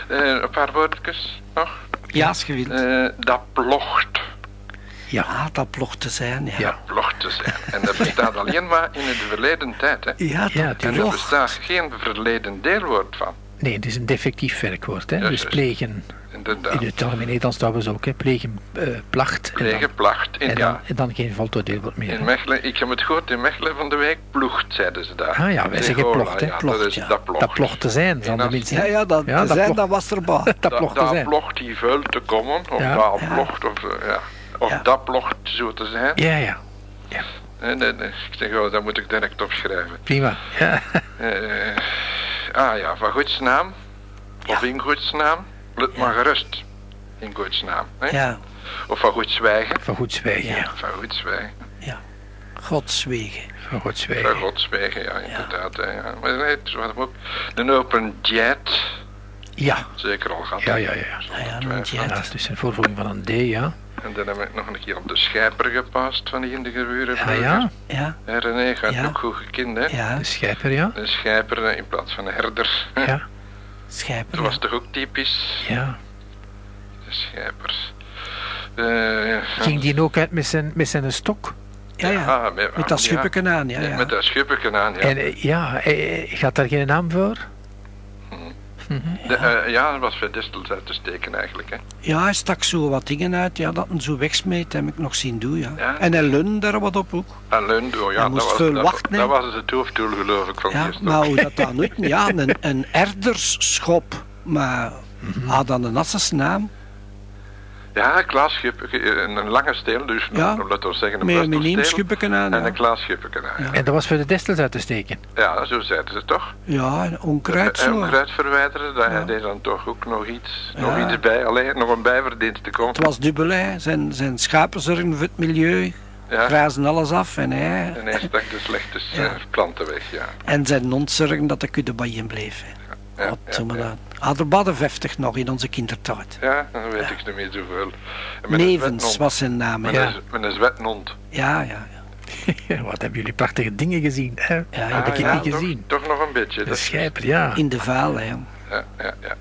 Eh, een paar woordjes nog. ja als je wilt. Eh, dat plocht. Ja, dat plocht te zijn, ja. Ja. Plocht te zijn. En dat bestaat alleen maar in het verleden tijd. Hè. Ja, dat Ja, En er bestaat geen verleden deelwoord van. Nee, het is een defectief werkwoord. Hè? Ja, Dus plegen, Inderdaad. in het algemeen Nederlands trouwens ook, hè? plegen eh, placht. En dan, Plegen, placht. In, en, dan, ja, en dan geen voltooid deelwoord meer. in. Mechelen, ik heb het gehoord, in Mechelen van de week ploegt, zeiden ze daar. Ah ja, wij zeggen plocht, hè. Ja, Plocht, dat is ja. dat plocht. Dat plocht te zijn, En de mensen. Ja, ja, dat, Ja, zijn, dat was erbij. Dat plocht te dat zijn. plocht die vuil te komen, of Ja. dat Ja. plocht, of, eh, ja. of Ja. dat plocht zo te zijn. Ja, ja, Nee, nee, nee. Ik zeg, oh, dat moet ik direct opschrijven. prima. Ja. Eh, ah ja, van goedsnaam. Of in goedsnaam. Let maar gerust. In goedsnaam. Hè? Ja, Of van goed zwijgen. Van goed zwijgen, ja. Van goed zwijgen. godswegen. Van goed Van zwijgen. God zwijgen, ja, inderdaad. Ja. Maar nee, het was ook een open jet. Ja, Zeker al gehad. ja, ja, ja. Ja, ja, Twijfel. een jet. Ja, het is een voorvoeging van een D, ja. En dan heb ik nog een keer op de schijper gepast van die in de geruren. Ah ja, Ja, En René gaat Ja. ook goed gekend, hè? ja. de schijper, ja. Een schijper eh, in plaats van een herder. Ja, Schijper, Dat was toch ook typisch? Ja. De schijpers. Eh, ja. Ging die ook uit met zijn, met zijn stok? Ja, ja. Ah, met, Met dat ja. schuppeken aan, ja, ja. Met dat schuppeken aan, ja. En eh, ja, eh, gaat daar geen naam voor? De, eh, ja, dat was voor distels uit te steken eigenlijk. Hè. Ja, hij stak zo wat dingen uit, ja, dat hem zo wegsmeet, heb ik nog zien doen, ja. Ja. En hij leunde daar wat op ook. En Leundo, ja, Hij moest dat, was, veel dat, wachten, dat hè. was het hoofddoel geloof ik van Ja, stok. maar hoe dat dan ook, ja, een, een erdersschop, maar Mhm. had dan een Asses naam, Ja, Schuppeke, een, een lange steel, dus Ja. laten we zeggen een aan, En ja. een Klaas Schuppeke aan. Ja. En dat was voor de destels uit te steken. ja, zo zeiden ze toch. Ja, en onkruid En zo. kruid verwijderen, daar Ja. deed dan toch ook nog iets, Ja. nog iets bij. Alleen nog een bijverdienst te komen. Het was dubbel, hè. Zijn, zijn schapen zorgen voor het milieu, Ja. grazen alles af en hij... En hij stak de slechte Ja. eh, planten weg, ja. En zijn zorgen dat de kudde bij hem bleef. hè. Ja, Wat ja, doen we ja. dan? Hadden badden 50 nog in onze kindertijd. Ja, dan weet ik niet meer zoveel. Nevens was zijn naam. Ja. een, met een zwetnond. Ja, ja, ja. Wat hebben jullie prachtige dingen gezien, hè? ja, heb ik ja, niet toch- gezien. Toch, nog een beetje. De schijper, ja. In de vaal, hè. ja, ja, ja.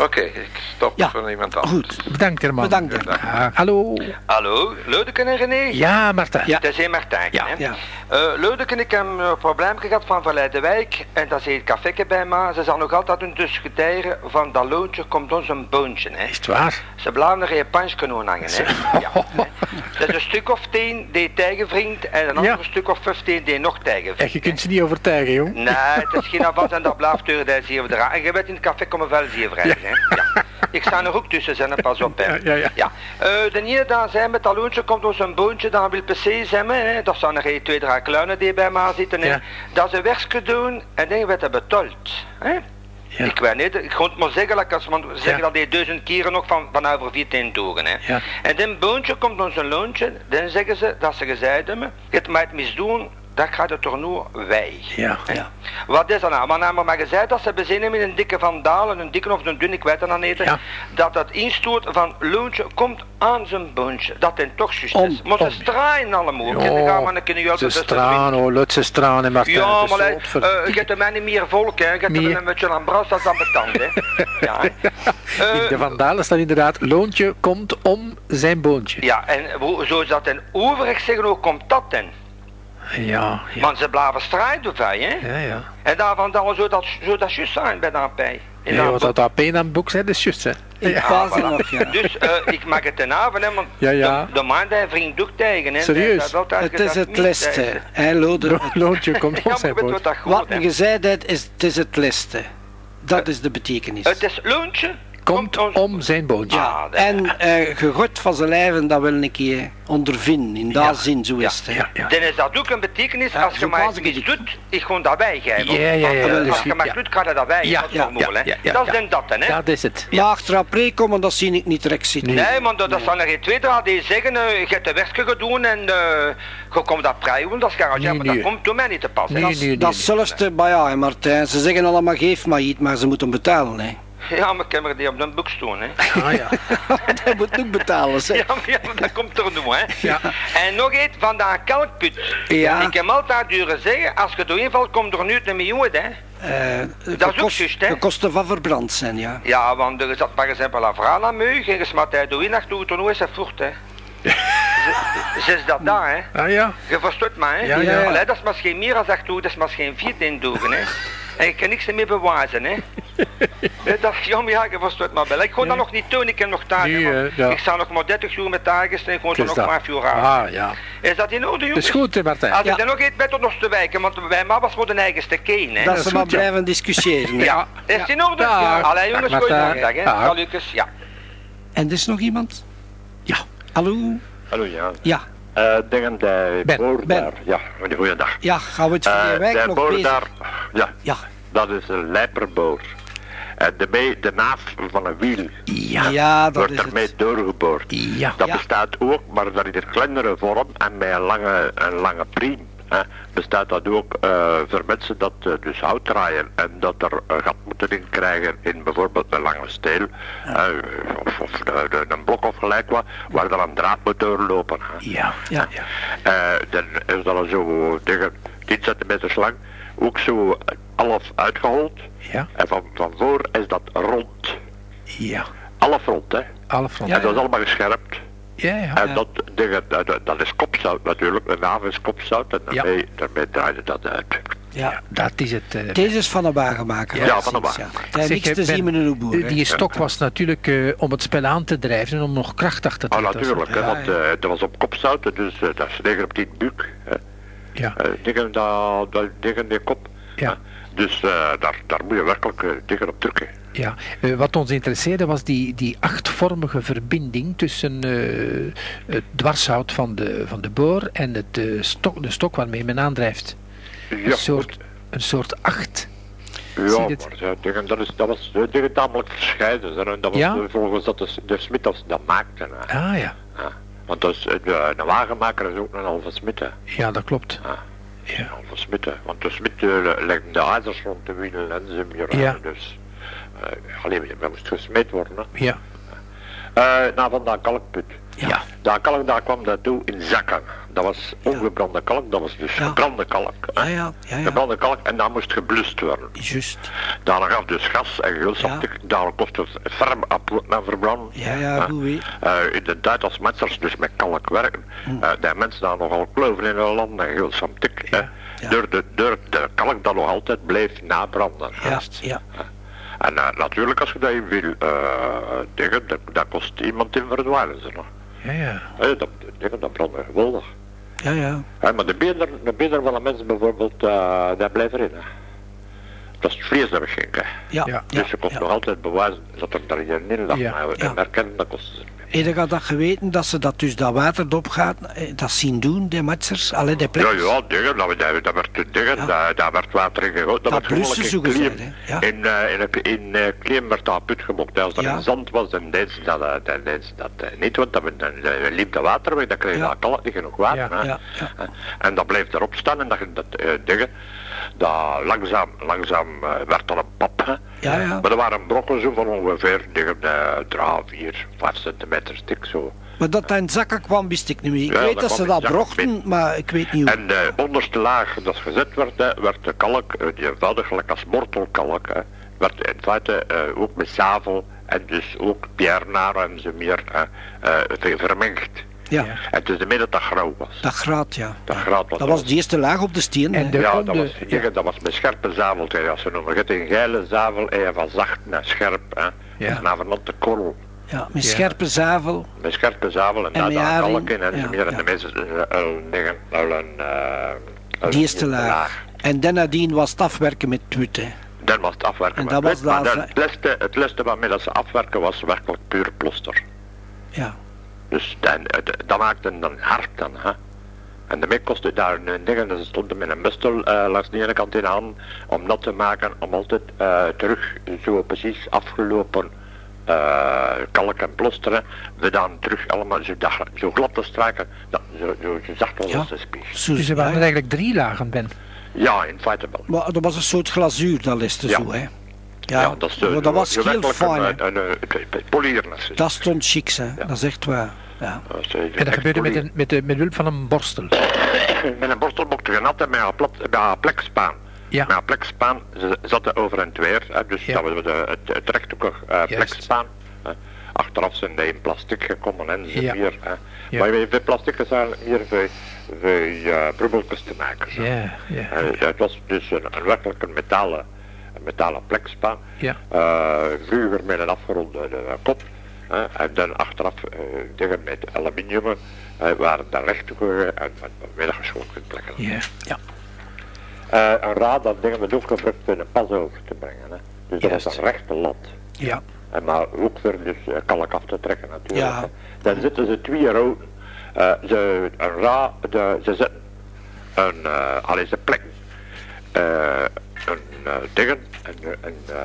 Oké, ik stop Ja, van iemand anders. goed. Bedankt, Herman. Bedankt, Herman. Ja, hallo. Hallo, Leudeken en René? Ja, Martijn. Ja. Het is een Martijn, Ja. hè? Ja. Eh, Leudeken, ik heb een probleem gehad van Verleidewijk en dat is het café bij me. Ze zijn nog altijd een discussiëren van dat loontje komt ons een boontje, hè? Is het waar? Ze blijven er een punchkanoon hangen, hè? Ja, hè. Dat is een stuk of tien die tegenvriend en een ander stuk of 15 die nog En tegenvriend. je kunt ze niet overtuigen, jong. Nee, het is geen avans en dat blijft door de zeven eraan. En je weet in het café komen wel zeven vrij, hè? Ja. Ik sta er ook tussen, zijn, pas op, hè? Ja, ja, ja. Eh, de ene dan zijn met dat loontje komt ons een boontje, dan wil PC zijn, hè? Dat zijn er geen twee, drie kluinen die bij mij zitten, hè? Ja. Dat ze werkje doen en dan werd het betaald, hè? Ja. Ik weet niet, ik kon het maar zeggen, like als man zeggen Ja. dat die duizend keren nog van, van over 14 dagen. Hè. Ja. En dan boontje komt ons een loontje, dan zeggen ze dat ze gezegd hebben, je het mij misdoen, dat gaat het toernooi wij. Ja. Ja. Wat is dat nou? Maar nou maar gezegd dat ze bezinnen met een dikke vandaal, een dikke of een dun, ik weet het dan Ja. dat dat instoot van loontje komt aan zijn boontje. Dat het toch juist is. Maar ze straaien allemaal. ook. Dan gaan we een keer ze dat straan, oh, Lut, ze straan en Martijn. ja, is maar uh, ver- je hebt er mij niet meer volk, hè. Je hebt er een beetje aan bras als aan betand, hè. Ja, Eh, de Vandalen staat inderdaad, loontje komt om zijn boontje. ja, en zo is dat in overig zeggen, hoe komt dat dan? Ja, ja. Want ze blijven strijden bij, hè. Ja, ja. En daarvan dan zo dat, zo dat juist zijn bij de AP. In wat dat AP in dat boek zei, dat is juist, hè. Ik Ja. pas voilà. nog, ja. Dus eh, ik mag het ten avond, hè, want Ja, ja. de, de man vriend ook tegen, hè. Serieus? Het gezegd, is het ze. Hij lode. Komt maar zijn wat je zei, dat is, het is het leste. Dat is de betekenis. Het is loontje. Komt om zijn boontje. Ja, dat- En eh gegod van zijn lijven, dat wil een keer ondervinden. In dat Ja. zin, zo Ja. is het. Ja, ja. Dan is dat ook een betekenis, Ja, als je was iets ik doet, ik gewoon dat bijgeven. Ja, ja, ja, Want, Als je ja. doet, ga je dat bij. Ja, dat is ja, ja, ja, ja, Dat is ja. dan dat, hè. Dat is het. Maar achteraf komen, dat zie ik niet direct zitten. Nee, maar dat, dat zijn er geen twee die zeggen, eh, je hebt de werkje gedaan en eh, je komt dat prijzen, dat is garage, Nee, maar nee. dat komt door mij niet te passen. Dat is- zelfs bij ja, hè, Martijn. Ze zeggen allemaal geef maar iets, maar ze moeten betalen. Hè. Ja, maar ik heb die op een boek staan, hè. Ah, ja. Hij moet ook betalen, zeg. Ja, maar, ja, maar dat komt er nu, hè. Ja. En nog iets van dat kalkput. Ja. Ik heb altijd duren zeggen, als je doorheen valt, komt er nu een miljoen, hè. Eh, Dat is ook juist, hè? De kosten van verbrand zijn, ja. Ja, want er zat maar eens een vrouw aan mij, en je smat hij doorheen naartoe, toen is hij voort, hè. Ze- is dat daar, hè. Ah, ja. Je verstoot mij, hè? Ja, ja. Allee, dat is misschien meer als ik doe, dat is misschien 14 dagen, hè? En ik kan niks meer bewijzen, hè? Dat, ja, maar ja, je verstoot me wel. Ik kon dat nog niet doen, ik heb nog ja. Ik sta nog maar 30 uur met dagen en ik kon er Is nog dat. maar 5 uur aan. Ah, ja. Is dat in orde, Dat jongens? is goed, hè, Martijn. Als Ja. ik er nog iets bij tot nog te wijken, want bij mij was voor de eigenste keen, hè? Dat is ze maar blijven discussiëren. Ja, is het in orde? Ja. Allee, jongens, Dag, goeiedag, hè? Ja. En er is nog iemand? Ja. Hallo? Hallo, ja. Ja, Eh dingen de Ben, boor Ben. daar. Ja, goeiedag. ja gaan we het van Eh je wijk de nog boor bezig? daar, ja, Ja, dat is een lijperboor. En de, mee, de naaf van een wiel Ja. ja dat wordt is ermee doorgeboord. Ja. Dat Ja. bestaat ook, maar dat in een kleinere vorm en met een lange, een lange priem. Hè, bestaat dat ook eh, voor mensen dat eh, dus hout draaien en dat er een gat moeten in krijgen in bijvoorbeeld een lange steel eh, of, of de- de- een blok of gelijk wat, waar dan een draad moet doorlopen. Ja. Ja. ja. Eh, dan is dat zo tegen 10 centimeter lang. Ook zo half uitgehold. Ja, En van, van voor is dat rond. ja. Half rond, hè. Alle fronten. en dat is allemaal gescherpt. Ja, ja. En dat, ding, dat, dat- is kopzout natuurlijk. De naam is kopzout. En Ja. daarmee, daarmee draaide dat uit. Ja. Dat is het. eh, Deze is van de wagenmaker. Ja, precies, van de wagen. Ja. Zeg, niks te Ben, zien met een boer. eh, Die stok was natuurlijk eh, om het spel aan te drijven en om nog krachtig te Oh, treden. natuurlijk. hè, Ja, want ja. eh, dat was op kopzout. Dus eh, dat is 9 op 10 buik. hè. Ja, Eh, dingen, dat, dat, dingen die kop. ja. Dus eh, daar, daar moet je werkelijk eh, dingen op drukken. Ja, eh, wat ons interesseerde was die, die achtvormige verbinding tussen eh, het dwarshout van de, van de boor en het, eh, stok, de stok waarmee men aandrijft. Ja, Een soort, een soort acht. Ja, maar dat, is, dat was tamelijk verscheiden. hè. Dat was Ja? volgens dat de, de dat maakte. hè. Ah ja, Ja. Want eh, de, een wagenmaker is ook een halve smid. ja dat klopt. Ja. Ja. Een halve smid. Want de smid uh, legde de ijzers rond de wielen en ze meer. Ja. Dus, uh, alleen, dat moest gesmeed worden. Hè. Ja, Eh, nou, van dat kalkput. ja, Dat kalk daar kwam dat toe in zakken. Dat was ongebrande kalk, dat was dus Ja. gebrande kalk. hè. Ja, ja, ja, ja. Gebrande kalk en dat moest geblust worden. Juist. Daarna gaf dus gas en gulsaptig. Daar kostte het ferm naar verbranden. Ja, ja, goed weet. Eh, in de tijd als metsers dus met kalk werken, Hm. eh die mensen daar nogal kloven in hun land en gulsaptig. Ja. Ja. Door, de, door de kalk dat nog altijd bleef nabranden. Ja, ja. En eh, natuurlijk als je dat wil uh, dingen, dat, dat kost iemand in verdwijnen. Ze, nog. ja, ja. Eh, dat, dingen, dat brandde geweldig. Ja, ja. Maar de beender, de van de mensen bijvoorbeeld, uh, daar blijft erin. Hè. Dat is het vlees dat we schenken. Ja, Ja. ja. dus je kon ja. nog altijd bewijzen dat er daarin lag. Ja. Maar we Ja. herkennen, dat kost ze niet. Heb je dat geweten dat ze dat dus dat water erop gaat, eh, dat zien doen, de metsers, alle de Ja, plekjes? ja, dingen, dat, dat, dat werd dingen, Ja. daar, daar werd water in gegooid. Dat, Dat werd zo in Kleem. Ja. In, eh, in, in, in eh, Kleem werd dat put gemokt. Als er Ja. een zand was, dan deden ze dat, dan deden ze dat niet, want dan, dan, dan liep dat water weg, dan kreeg je Ja. dat kalk niet genoeg water. Ja. hè. Ja, ja. En dat bleef erop staan en dat, je dat dingen, dat langzaam, langzaam eh, werd dat een pap. Hè. Ja, ja. Maar er waren brokken zo van ongeveer dingen, uh, 3, 4, 5 centimeter dik zo. Maar dat dat in zakken kwam, wist ik niet meer. Ik Ja, weet dat dat ze dat brochten, maar ik weet niet hoe. En de onderste laag dat gezet werd, werd de kalk, eh, eenvoudig gelijk als mortelkalk, hè, werd in feite eh, ook met zavel en dus ook piernaar en zo meer ver- vermengd. Ja. En het is de midden dat grauw was. dat graad, ja. Dat graad was Dat was de eerste laag op de steen. En de- ja, dat de- was, ja. dat was met scherpe zavel, als ze noemen. Je hebt een geile zavel en je van zacht naar scherp. Hè. Ja. En van de korrel. Ja, met Ja. scherpe zavel. Met scherpe zavel en, En daar met kalk in en ja, meer. En de mensen eh, eh, nou een... eh, een Die eerste laag. En dan nadien was het afwerken met twit. Dan was het afwerken. En maar dat was het- maar laatst, dan- het leste, het leste waarmee dat ze afwerken was werkelijk puur ploster. Ja. Dus dan, het- dat maakte dan hard dan. Hè. En daarmee kostte daar een ding, en ze stonden met een bustel eh, langs de ene kant in aan om dat te maken, om altijd eh, terug zo precies afgelopen eh, kalk en plosteren, we dan terug allemaal zo, dag- zo glad te strijken, dat, zo, zo, zo zacht als Ja. een spies. Zo, Dus er waren ja. er eigenlijk drie lagen, Ben. Ja, in feite wel. Maar dat was een soort glazuur, dat liste Ja. zo, hè. Ja, dat, is de- maar dat was de- heel fijn, een. Dat stond chic, hè. Dat is echt waar. Ja. Dat is, eh, En dat gebeurde met, een, met, de, met hulp van een borstel. Met een borstel mocht je nat en met een, plat, met een plekspaan. Ja. Met een plekspaan ze zaten over en weer. Hè, dus Ja. dat was de, het, het rechthoekig eh Juist. plekspaan. hè. Achteraf zijn die in plastic gekomen en ze Ja. meer. Hè. Ja. Maar je veel plastic is eigenlijk meer voor, voor uh, broebeltjes te maken. zo. Ja, ja. Eh, het was dus een, een werkelijk een metalen, metalen plekspaan. Ja. Eh, vroeger met een afgeronde eh, kop. en dan achteraf eh, dingen met aluminium. waren daar rechthoekige en met middelgeschoten plekken. Ja. Ja. Een raad dat dingen met ook gebruikt voor een pas over te brengen. Hè. Dus dat was Juist. een rechte lat. Ja. En maar ook voor dus eh, kalk af te trekken natuurlijk. Ja. Dan zitten ze twee routen. Eh, ze, een ra, de, ze zetten een, uh, allee, ze plekken eh, een uh, dingen en, en, uh,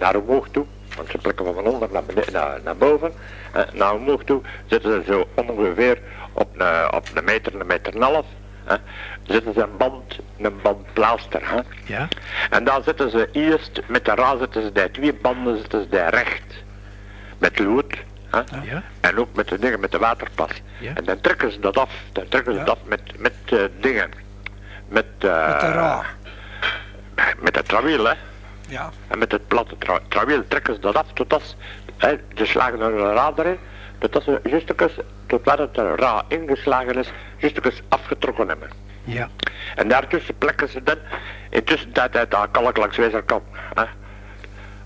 naar omhoog toe. Want ze plekken van onder naar, beneden, naar, naar boven. En naar omhoog toe zitten ze zo ongeveer op een, op een meter, een meter en een half. Hè. Zitten ze een band, een band plaaster. Hè. Ja. En dan zitten ze eerst, met de ra zitten ze die twee banden zitten ze die recht. Met lood. Hè? Ja. En ook met de dingen, met de waterpas. Ja. En dan trekken ze dat af. Dan trekken ze Ja. dat af met, met eh, dingen. Met, eh Met de ra. Met het trawiel, hè. Ja. En met het platte tra trawiel trekken ze dat af tot als, hè, ze slagen er een radar in, tot als ze justekes, tot waar het er ra ingeslagen is, justekes afgetrokken hebben. Ja. En daartussen plekken ze dan, intussen tijd uit dat kalk langs Wezenkamp, hè.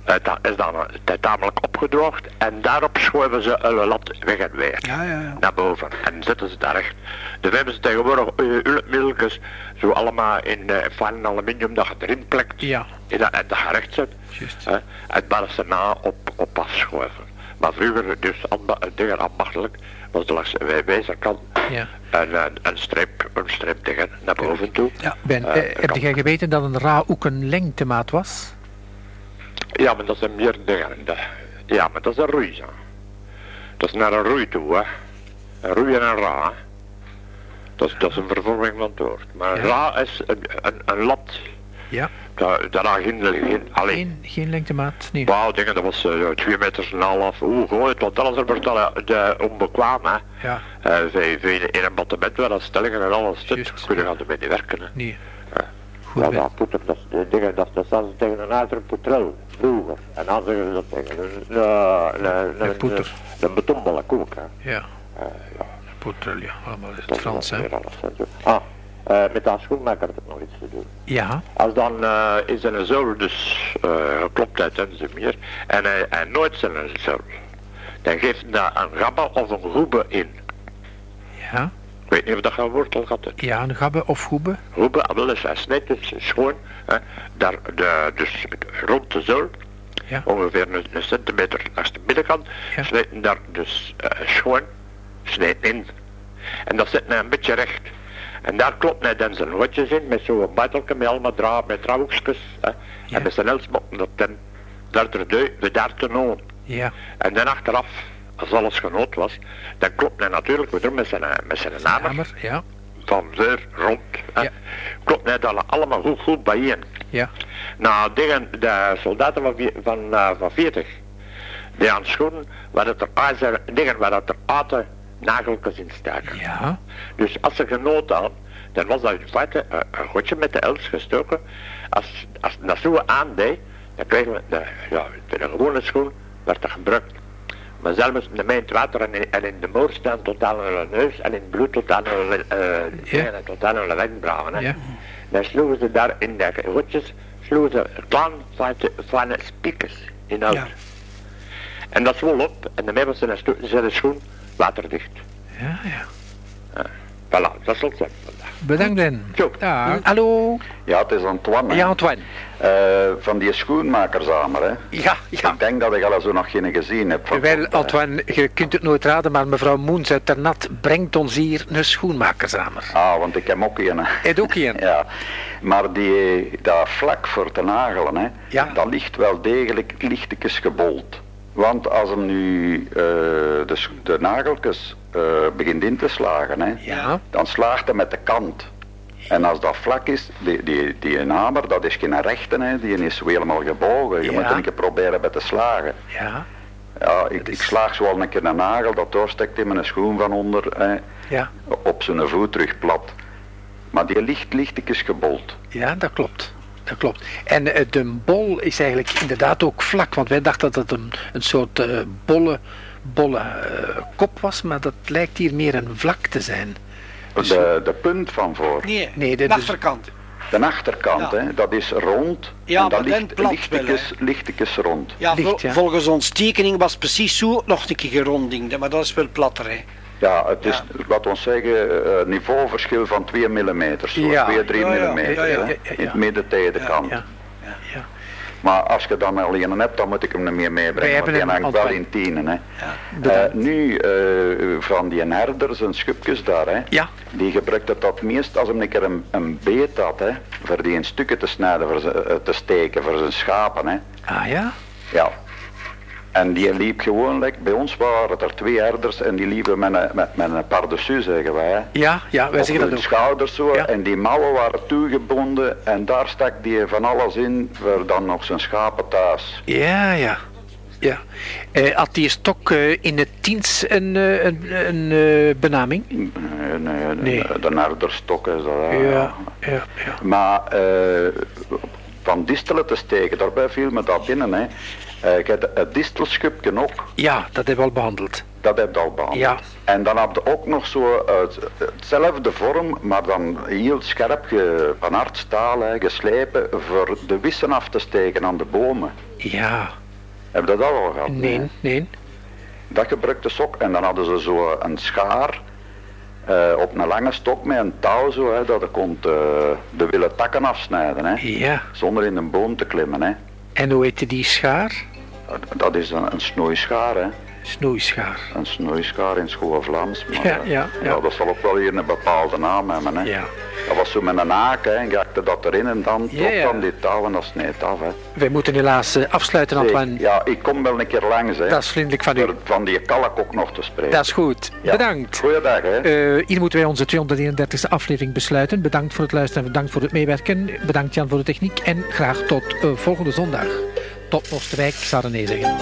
Het da- is dan eh, tamelijk opgedroogd en daarop schuiven ze een lat weg en weer Ja, ja, ja. naar boven en zetten ze daar recht. De hebben ze tegenwoordig uh, ulpmiddeltjes zo allemaal in uh, fijn aluminium dat je erin plekt Ja. en dat, en dat je recht zet. Hè, en daar ze na op, op afschuiven. Maar vroeger, dus dingen ambachtelijk, was de langs de wijzerkant Ja. en een, een streep, een streep tegen naar boven toe. Ja. Ben, Eh, eh, heb kan. jij geweten dat een ra ook een lengtemaat was? Ja, maar dat zijn meer dingen. Dat- Ja, maar dat is een roei. Dat is naar een roei toe, hè. Een roei en een ra. Dat is, dat is een vervorming van het woord. Maar een Ja. ra is een, een, een lat. Ja. Daar, daar geen, geen, alleen. Geen, geen lengtemaat? Nee. Wauw, dingen, dat was uh, twee meters en een half. Oeh, gooi het, want alles er wordt al, eh, de onbekwaam, hè. Ja. Uh, in een battement waar dat stellingen en alles zit, kunnen gaan ermee niet werken, hè. Nee. Ja. Goed, Ja, dat dat is dat, dat tegen een ouder poetrel, vroeger. En dan zeggen ze dat tegen een, een, een, Een poeter. een, een betonbalk ook, hè. Ja. Eh, ja, Poetrel, ja. Allemaal in het Frans, hè. Ah, eh, met dat schoenmaker heb ik nog iets te doen. Ja. Als dan uh, is een zool dus uh, geklopt uit en meer, en hij, hij nooit zijn zool, dan geeft hij daar een gabba of een goebe in. Ja. Ik weet niet of dat gaan woord al gaat. Ja, een gabbe of goebe. Roepen, ah, wel eens, hij snijdt het schoon, hè, daar, de, dus rond de zool, Ja. ongeveer een, een centimeter langs de binnenkant, Ja. snijdt hij daar dus uh, schoon, snijdt in. En dat zet hij een beetje recht. En daar klopt hij dan zijn hotjes in, met zo'n buitelke met allemaal dra met trouwhoekjes, Ja. en met zijn elsmotten dat dan, daar deu, we daar te noemen. Ja. En dan achteraf, als alles genoot was, dan klopt hij natuurlijk weer met zijn, met zijn Hamer. Ja. van deur rond. Ja. Klopt net dat allemaal goed, goed bijeen. Ja. Nou, dingen, de soldaten van, van, eh, van 40, die aan schoenen, waar het er zijn, dingen waar het er nageltjes in staken. Ja. Dus als ze genoten hadden, dan was dat in feite een, een godje met de els gestoken. Als, als dat zo aandeed, dan kregen we, de, ja, bij een gewone schoen, werd dat gebruikt. Maar zelfs in de mijn het water en in, en in de moor staan tot aan hun neus en in het bloed tot aan hun, Ja. ja, tot aan hun wenkbrauwen. hè. Ja. Dan sloegen ze daar in de godjes, sloegen ze klein fijne, fijne spiekers in uit. Ja. En dat zwol op en daarmee was zijn zijn schoen waterdicht. Ja, ja. Voilà, dat is het zijn vandaag. Bedankt, Ben. Zo. Ja. Hallo. Ja, het is Antoine. hè. Ja, Antoine. Eh, van die schoenmakersamer, hè. Ja, ja. Ik denk dat ik al zo nog geen gezien heb. Van, Wel, Antoine, je kunt het nooit raden, maar mevrouw Moens uit Ternat brengt ons hier een schoenmakersamer. Ah, want ik heb ook een. Het ook een. Ja, maar die, dat vlak voor te nagelen, hè, Ja. dat ligt wel degelijk lichtjes gebold. Want als hem nu eh, de, de nageltjes eh, begint in te slagen, hè, Ja. dan slaagt hij met de kant. En als dat vlak is, die, die, die hamer, dat is geen rechte, hè, die is helemaal gebogen. Je Ja. moet een keer proberen bij te slagen. Ja. Ja, ik, ik slaag zo al een keer een nagel, dat doorsteekt in mijn schoen van onder, hè, Ja. op zijn voet terug plat. Maar die ligt lichtjes gebold. Ja, dat klopt. Dat klopt. En eh, de bol is eigenlijk inderdaad ook vlak, want wij dachten dat het een, een soort eh, bolle, bolle eh, kop was, maar dat lijkt hier meer een vlak te zijn. De, de punt van voor, Nee, Nee, de is- achterkant. de achterkant, Ja. hè, dat is rond. Ja, en dat ligt plat lichtjes, lichtjes rond. Ja, Licht, vol- ja. volgens ons tekening was precies zo nog een keer geronding, maar dat is wel platter, hè. Ja, het is, laten we zeggen, eh, niveauverschil van 2 mm, zo, Ja. 2, 3 Ja, ja, mm. ja, ja, ja, ja. In het midden tegen de kant. Ja. Ja. Maar als je dan al een hebt, dan moet ik hem niet meer meebrengen, want die hangt wel in tienen. Hè. Eh, nu, eh, van die herders en schupjes daar, hè, Ja. die gebruikt het dat meest als hem een keer een, een beet had, hè, voor die in stukken te snijden, voor ze, eh, te steken, voor zijn schapen. Hè. Ah ja? Ja. En die liep gewoon, like, bij ons waren er twee herders en die liepen met een, met, met een zeggen wij. Ja, ja, wij Op zeggen dat ook. schouders zo, Ja. en die mouwen waren toegebonden en daar stak die van alles in voor dan nog zijn schapen thuis. Ja, ja. ja. Eh, had die stok eh, in het een, eh, een, een eh, benaming? Nee, nee, Nee. de herderstok is dat. Ja, ja, ja. Maar van distelen te steken. Daarbij viel me dat binnen. Hè. Eh, je hebt het distelschupje ook. Ja, dat hebben we al behandeld. Dat heb je al behandeld. Ja. En dan heb je ook nog zo het, hetzelfde vorm, maar dan heel scherp ge, van hard staal hè, geslepen voor de wissen af te steken aan de bomen. Ja. Heb je dat al gehad? Nee, nee. Dat gebruikte sok. En dan hadden ze zo een schaar eh, op een lange stok met een touw zo, hè, dat je kon eh, de willen takken afsnijden. Hè, Ja. zonder in een boom te klimmen. Hè. En hoe heette die schaar? Dat is een, een snoeischaar. Hè. Snoeischaar. Een snoeischaar in School Vlaams. Maar, Ja, eh, ja, ja. dat zal ook wel hier een bepaalde naam hebben. Hè. Ja. Dat was zo met een haak, hè, en je dat erin en dan Ja, dan die touw en dat sneed af. Hè. Wij moeten helaas eh, afsluiten, Antoine. Ja, ik kom wel een keer langs. Hè, Dat is vriendelijk van u. van die kalk ook nog te spreken. Dat is goed. Ja. Bedankt. Goeiedag. Hè. Eh, hier moeten wij onze 231ste aflevering besluiten. Bedankt voor het luisteren en bedankt voor het meewerken. Bedankt Jan voor de techniek en graag tot volgende zondag. Tot Oosterwijk, ik zou René zeggen.